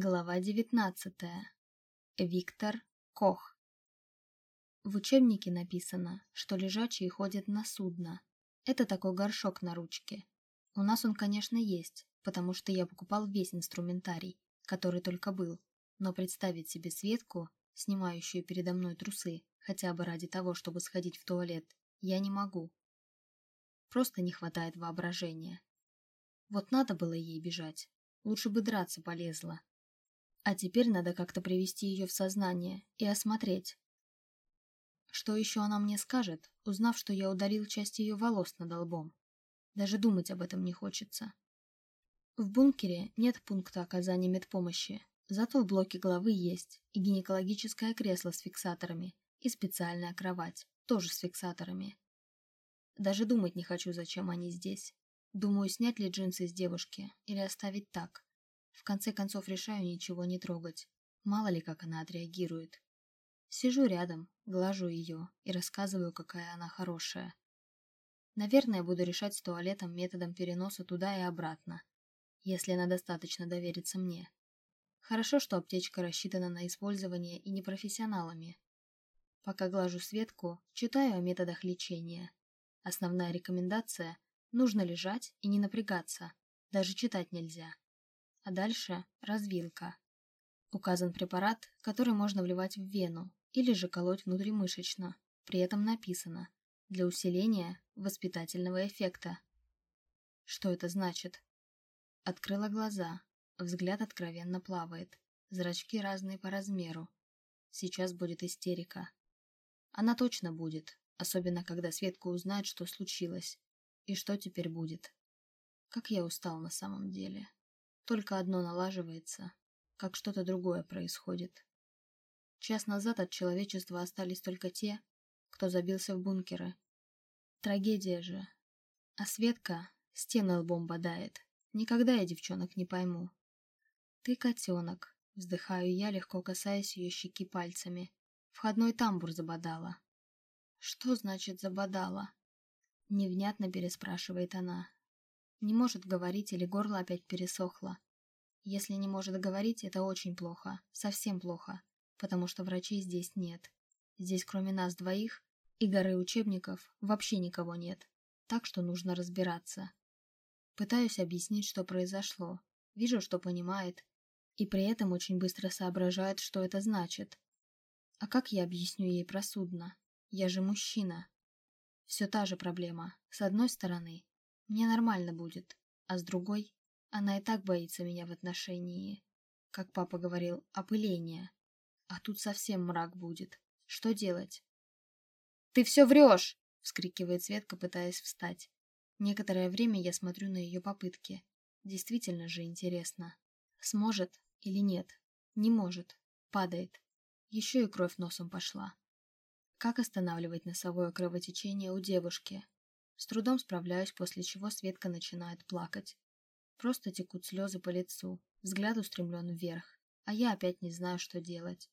Глава 19. Виктор Кох. В учебнике написано, что лежачие ходят на судно. Это такой горшок на ручке. У нас он, конечно, есть, потому что я покупал весь инструментарий, который только был. Но представить себе Светку, снимающую передо мной трусы, хотя бы ради того, чтобы сходить в туалет, я не могу. Просто не хватает воображения. Вот надо было ей бежать. Лучше бы драться полезла, а теперь надо как-то привести ее в сознание и осмотреть. Что еще она мне скажет, узнав, что я удалил часть ее волос над лбом? Даже думать об этом не хочется. В бункере нет пункта оказания медпомощи, зато в блоке главы есть и гинекологическое кресло с фиксаторами, и специальная кровать, тоже с фиксаторами. Даже думать не хочу, зачем они здесь. Думаю, снять ли джинсы с девушки или оставить так. В конце концов решаю ничего не трогать. Мало ли, как она отреагирует. Сижу рядом, глажу ее и рассказываю, какая она хорошая. Наверное, буду решать с туалетом методом переноса туда и обратно, если она достаточно доверится мне. Хорошо, что аптечка рассчитана на использование и непрофессионалами. Пока глажу Светку, читаю о методах лечения. Основная рекомендация – нужно лежать и не напрягаться, даже читать нельзя а дальше развилка. Указан препарат, который можно вливать в вену или же колоть внутримышечно. При этом написано «для усиления воспитательного эффекта». Что это значит? Открыла глаза, взгляд откровенно плавает, зрачки разные по размеру. Сейчас будет истерика. Она точно будет, особенно когда Светка узнает, что случилось. И что теперь будет. Как я устал на самом деле. Только одно налаживается, как что-то другое происходит. Час назад от человечества остались только те, кто забился в бункеры. Трагедия же. А Светка стены лбом бодает. Никогда я девчонок не пойму. Ты котенок, вздыхаю я, легко касаясь ее щеки пальцами. Входной тамбур забодала. Что значит забодала? Невнятно переспрашивает она. Не может говорить или горло опять пересохло. Если не может говорить, это очень плохо, совсем плохо, потому что врачей здесь нет. Здесь кроме нас двоих и горы учебников вообще никого нет, так что нужно разбираться. Пытаюсь объяснить, что произошло, вижу, что понимает, и при этом очень быстро соображает, что это значит. А как я объясню ей про судно? Я же мужчина. Все та же проблема. С одной стороны, мне нормально будет, а с другой, она и так боится меня в отношении, как папа говорил, опыления. А тут совсем мрак будет. Что делать? «Ты все врешь!» — вскрикивает Светка, пытаясь встать. Некоторое время я смотрю на ее попытки. Действительно же интересно. Сможет или нет? Не может. Падает. Еще и кровь носом пошла. Как останавливать носовое кровотечение у девушки? С трудом справляюсь, после чего Светка начинает плакать. Просто текут слезы по лицу, взгляд устремлен вверх, а я опять не знаю, что делать.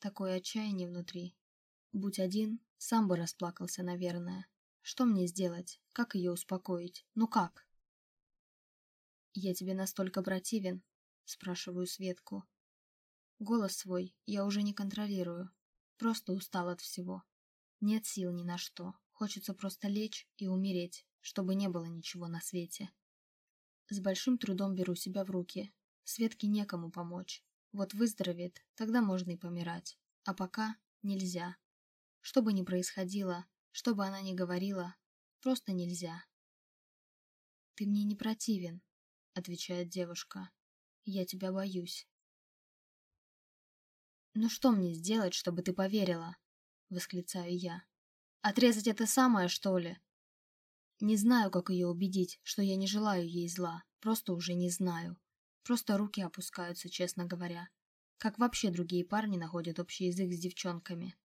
Такое отчаяние внутри. Будь один, сам бы расплакался, наверное. Что мне сделать? Как ее успокоить? Ну как? «Я тебе настолько противен?» – спрашиваю Светку. Голос свой я уже не контролирую. Просто устал от всего. Нет сил ни на что. Хочется просто лечь и умереть, чтобы не было ничего на свете. С большим трудом беру себя в руки. Светке некому помочь. Вот выздоровеет, тогда можно и помирать. А пока нельзя. Что бы ни происходило, что бы она ни говорила, просто нельзя. «Ты мне не противен», — отвечает девушка. «Я тебя боюсь». «Ну что мне сделать, чтобы ты поверила?» — восклицаю я. Отрезать это самое, что ли? Не знаю, как ее убедить, что я не желаю ей зла. Просто уже не знаю. Просто руки опускаются, честно говоря. Как вообще другие парни находят общий язык с девчонками?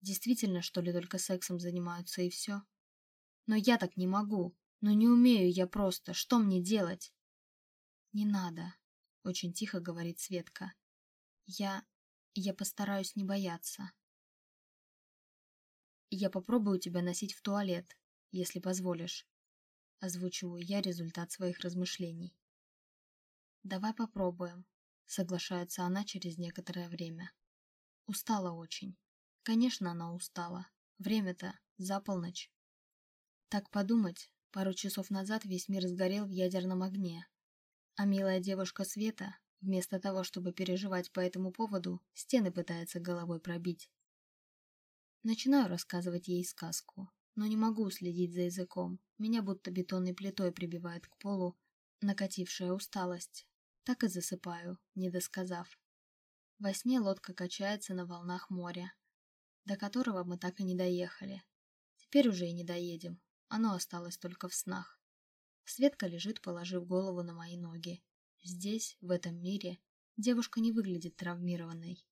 Действительно, что ли, только сексом занимаются и все? Но я так не могу. Но не умею я просто. Что мне делать? Не надо, очень тихо говорит Светка. Я... я постараюсь не бояться. Я попробую тебя носить в туалет, если позволишь. Озвучиваю я результат своих размышлений. Давай попробуем. соглашается она через некоторое время. Устала очень. Конечно, она устала. Время-то за полночь. Так подумать, пару часов назад весь мир сгорел в ядерном огне. А милая девушка Света, вместо того, чтобы переживать по этому поводу, стены пытается головой пробить. Начинаю рассказывать ей сказку, но не могу следить за языком. Меня будто бетонной плитой прибивает к полу накатившая усталость. Так и засыпаю, не досказав. Во сне лодка качается на волнах моря, до которого мы так и не доехали. Теперь уже и не доедем, оно осталось только в снах. Светка лежит, положив голову на мои ноги. Здесь, в этом мире, девушка не выглядит травмированной.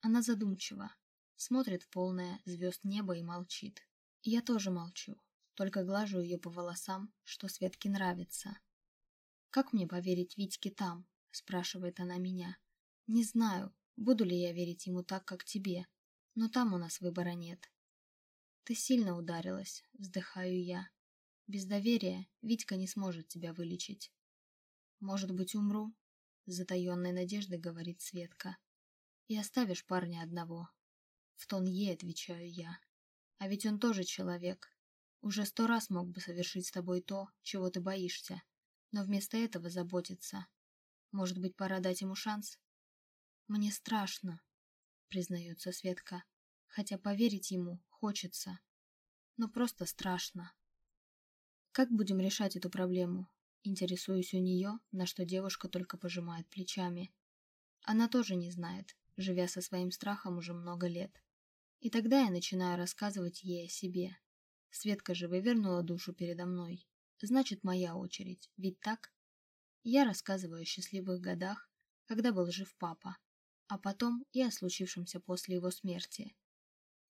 Она задумчива, смотрит в полное звезд небо и молчит. Я тоже молчу, только глажу ее по волосам, что Светке нравится. «Как мне поверить Витьке там?» – спрашивает она меня. «Не знаю, буду ли я верить ему так, как тебе, но там у нас выбора нет». «Ты сильно ударилась», – вздыхаю я. «Без доверия Витька не сможет тебя вылечить». «Может быть, умру?» – с затаенной надеждой говорит Светка. «И оставишь парня одного». В тон ей отвечаю я. А ведь он тоже человек. Уже сто раз мог бы совершить с тобой то, чего ты боишься. Но вместо этого заботится. Может быть, пора дать ему шанс? Мне страшно, признается Светка. Хотя поверить ему хочется. Но просто страшно. Как будем решать эту проблему? Интересуюсь у нее, на что девушка только пожимает плечами. Она тоже не знает, живя со своим страхом уже много лет. И тогда я начинаю рассказывать ей о себе. Светка же вывернула душу передо мной. Значит, моя очередь, ведь так? Я рассказываю о счастливых годах, когда был жив папа, а потом и о случившемся после его смерти.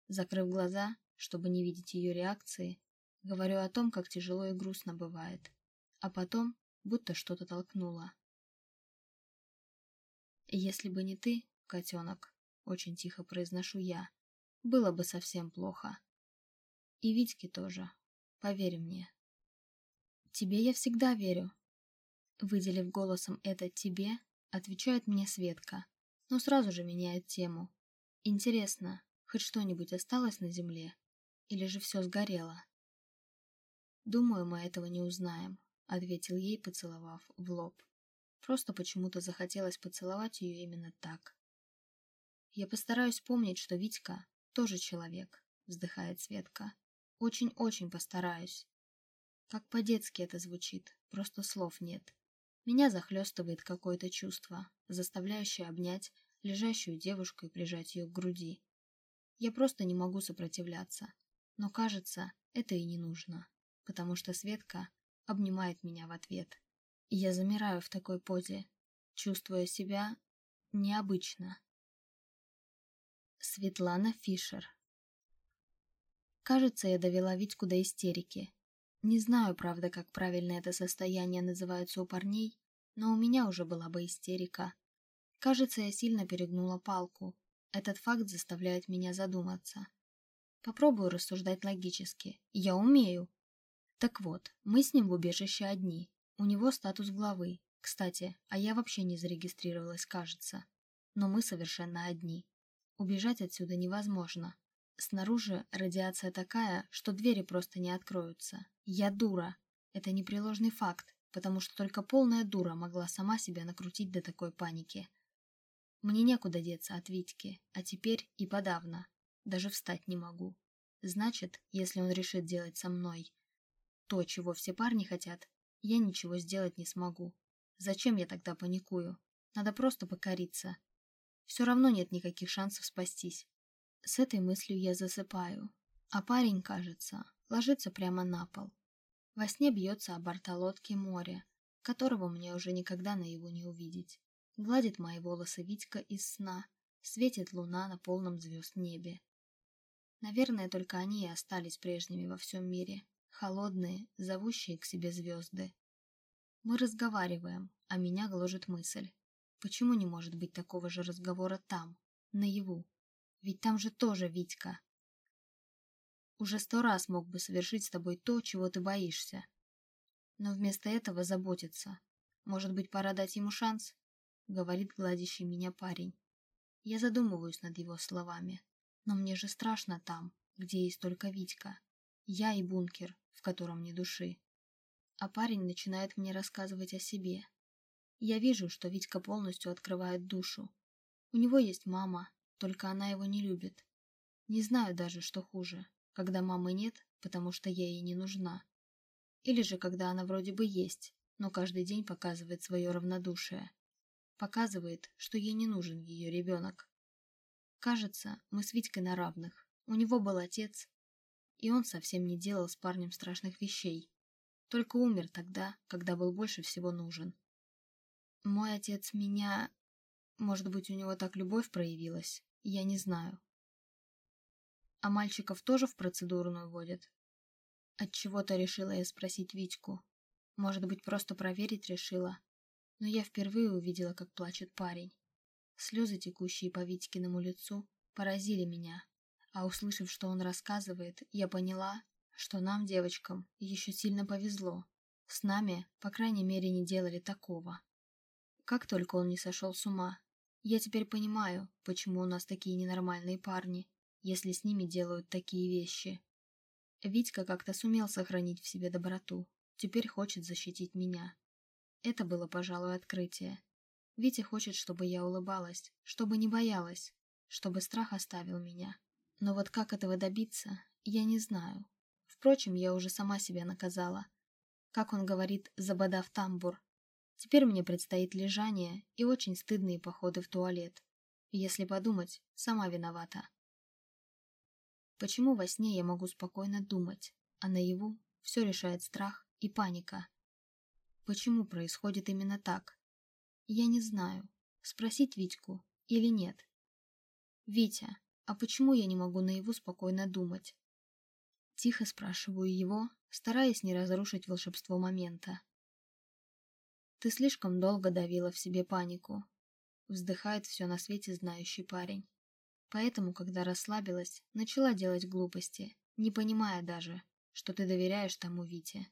Закрыв глаза, чтобы не видеть ее реакции, говорю о том, как тяжело и грустно бывает, а потом будто что-то толкнуло. «Если бы не ты, котенок», — очень тихо произношу я, было бы совсем плохо. И Витьке тоже, поверь мне. Тебе я всегда верю. Выделив голосом это «тебе», отвечает мне Светка, но сразу же меняет тему. Интересно, хоть что-нибудь осталось на земле? Или же все сгорело? Думаю, мы этого не узнаем, ответил ей, поцеловав в лоб. Просто почему-то захотелось поцеловать ее именно так. Я постараюсь помнить, что Витька тоже человек, вздыхает Светка. Очень-очень постараюсь. Как по-детски это звучит, просто слов нет. Меня захлестывает какое-то чувство, заставляющее обнять лежащую девушку и прижать ее к груди. Я просто не могу сопротивляться, но кажется, это и не нужно, потому что Светка обнимает меня в ответ. И я замираю в такой позе, чувствуя себя необычно. Светлана Фишер Кажется, я довела Витьку до истерики. Не знаю, правда, как правильно это состояние называется у парней, но у меня уже была бы истерика. Кажется, я сильно перегнула палку. Этот факт заставляет меня задуматься. Попробую рассуждать логически. Я умею. Так вот, мы с ним в убежище одни. У него статус главы. Кстати, а я вообще не зарегистрировалась, кажется. Но мы совершенно одни. Убежать отсюда невозможно. Снаружи радиация такая, что двери просто не откроются. Я дура. Это непреложный факт, потому что только полная дура могла сама себя накрутить до такой паники. Мне некуда деться от Витьки, а теперь и подавно. Даже встать не могу. Значит, если он решит делать со мной то, чего все парни хотят, я ничего сделать не смогу. Зачем я тогда паникую? Надо просто покориться. Все равно нет никаких шансов спастись. С этой мыслью я засыпаю, а парень, кажется, ложится прямо на пол. Во сне бьется о борта лодки море, которого мне уже никогда наяву не увидеть. Гладит мои волосы Витька из сна, светит луна на полном звезд небе. Наверное, только они и остались прежними во всем мире, холодные, зовущие к себе звезды. Мы разговариваем, а меня гложет мысль. Почему не может быть такого же разговора там, наяву? Ведь там же тоже Витька. Уже сто раз мог бы совершить с тобой то, чего ты боишься. Но вместо этого заботиться. Может быть, пора дать ему шанс? говорит гладящий меня парень. Я задумываюсь над его словами. Но мне же страшно там, где есть только Витька. Я и бункер, в котором ни души. А парень начинает мне рассказывать о себе. Я вижу, что Витька полностью открывает душу. У него есть мама, только она его не любит. Не знаю даже, что хуже, когда мамы нет, потому что я ей не нужна. Или же когда она вроде бы есть, но каждый день показывает свое равнодушие. Показывает, что ей не нужен ее ребенок. Кажется, мы с Витькой на равных. У него был отец, и он совсем не делал с парнем страшных вещей. Только умер тогда, когда был больше всего нужен. Мой отец меня... Может быть, у него так любовь проявилась? Я не знаю. А мальчиков тоже в процедурную водят? Отчего-то решила я спросить Витьку. Может быть, просто проверить решила. Но я впервые увидела, как плачет парень. Слезы, текущие по Витькиному лицу, поразили меня. А услышав, что он рассказывает, я поняла, что нам, девочкам, еще сильно повезло. С нами, по крайней мере, не делали такого. Как только он не сошел с ума. Я теперь понимаю, почему у нас такие ненормальные парни, если с ними делают такие вещи. Витька как-то сумел сохранить в себе доброту, теперь хочет защитить меня. Это было, пожалуй, открытие. Витя хочет, чтобы я улыбалась, чтобы не боялась, чтобы страх оставил меня. Но вот как этого добиться, я не знаю. Впрочем, я уже сама себя наказала. Как он говорит, забодав тамбур. Теперь мне предстоит лежание и очень стыдные походы в туалет. Если подумать, сама виновата. Почему во сне я могу спокойно думать, а наяву все решает страх и паника? Почему происходит именно так? Я не знаю, спросить Витьку или нет. «Витя, а почему я не могу наяву спокойно думать?» Тихо спрашиваю его, стараясь не разрушить волшебство момента. «Ты слишком долго давила в себе панику», — вздыхает все на свете знающий парень. Поэтому, когда расслабилась, начала делать глупости, не понимая даже, что ты доверяешь тому Вите.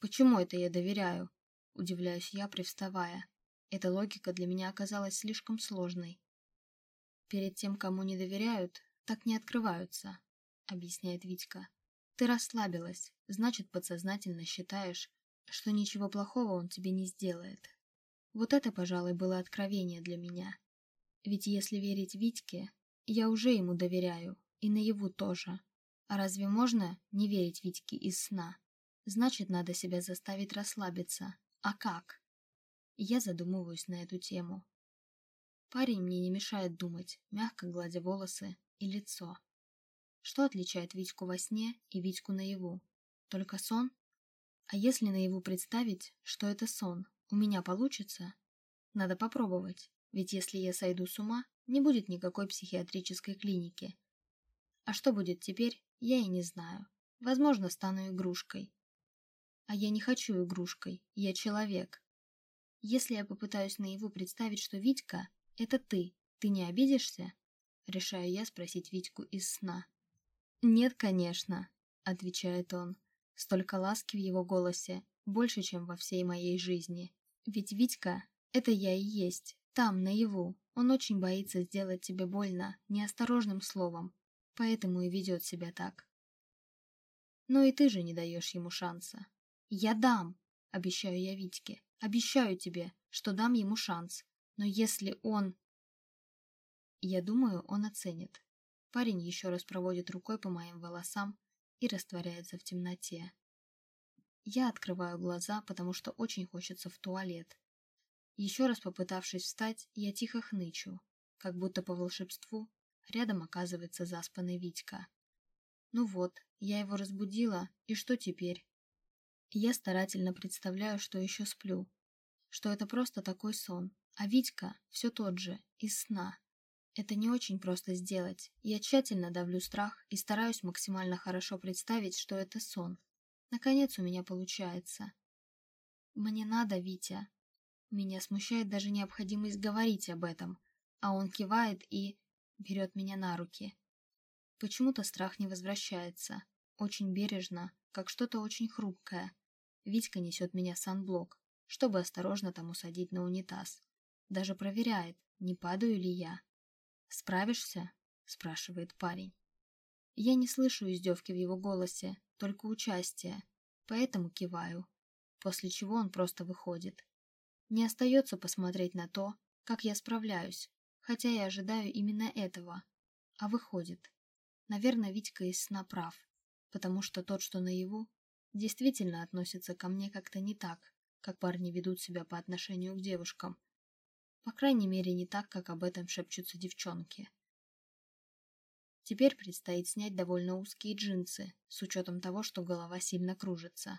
«Почему это я доверяю?» – удивляюсь я, привставая. Эта логика для меня оказалась слишком сложной. «Перед тем, кому не доверяют, так не открываются», – объясняет Витька. «Ты расслабилась, значит, подсознательно считаешь, что ничего плохого он тебе не сделает. Вот это, пожалуй, было откровение для меня. Ведь если верить Витьке, я уже ему доверяю, и наяву тоже. А разве можно не верить Витьке из сна? Значит, надо себя заставить расслабиться. А как? Я задумываюсь на эту тему. Парень мне не мешает думать, мягко гладя волосы и лицо. Что отличает Витьку во сне и Витьку наяву? Только сон? А если наяву представить, что это сон, у меня получится? Надо попробовать. Ведь если я сойду с ума, не будет никакой психиатрической клиники. А что будет теперь, я и не знаю. Возможно, стану игрушкой. А я не хочу игрушкой, я человек. Если я попытаюсь наяву представить, что Витька — это ты, ты не обидишься? Решаю я спросить Витьку из сна. «Нет, конечно», — отвечает он. Столько ласки в его голосе, больше, чем во всей моей жизни. Ведь Витька — это я и есть. Там, наяву, он очень боится сделать тебе больно неосторожным словом, поэтому и ведет себя так. Но и ты же не даешь ему шанса. Я дам, обещаю я Витьке, обещаю тебе, что дам ему шанс. Но если он... Я думаю, он оценит. Парень еще раз проводит рукой по моим волосам и растворяется в темноте. Я открываю глаза, потому что очень хочется в туалет. Еще раз попытавшись встать, я тихо хнычу, как будто по волшебству рядом оказывается заспанный Витька. Ну вот, я его разбудила, и что теперь? Я старательно представляю, что еще сплю, что это просто такой сон, а Витька все тот же, из сна. Это не очень просто сделать. Я тщательно давлю страх и стараюсь максимально хорошо представить, что это сон. Наконец у меня получается. Мне надо, Витя, меня смущает даже необходимость говорить об этом, а он кивает и берет меня на руки. Почему-то страх не возвращается. Очень бережно, как что-то очень хрупкое. Витька несет меня в санблок, чтобы осторожно там усадить на унитаз. Даже проверяет, не падаю ли я. «Справишься?» – спрашивает парень. Я не слышу издевки в его голосе, только участие, поэтому киваю, после чего он просто выходит. Не остается посмотреть на то, как я справляюсь, хотя я ожидаю именно этого, а выходит. Наверное, Витька из сна прав, потому что тот, что наяву, действительно относится ко мне как-то не так, как парни ведут себя по отношению к девушкам. По крайней мере, не так, как об этом шепчутся девчонки. Теперь предстоит снять довольно узкие джинсы, с учетом того, что голова сильно кружится.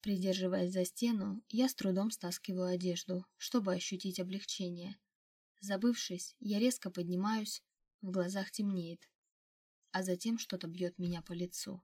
Придерживаясь за стену, я с трудом стаскиваю одежду, чтобы ощутить облегчение. Забывшись, я резко поднимаюсь, в глазах темнеет, а затем что-то бьет меня по лицу.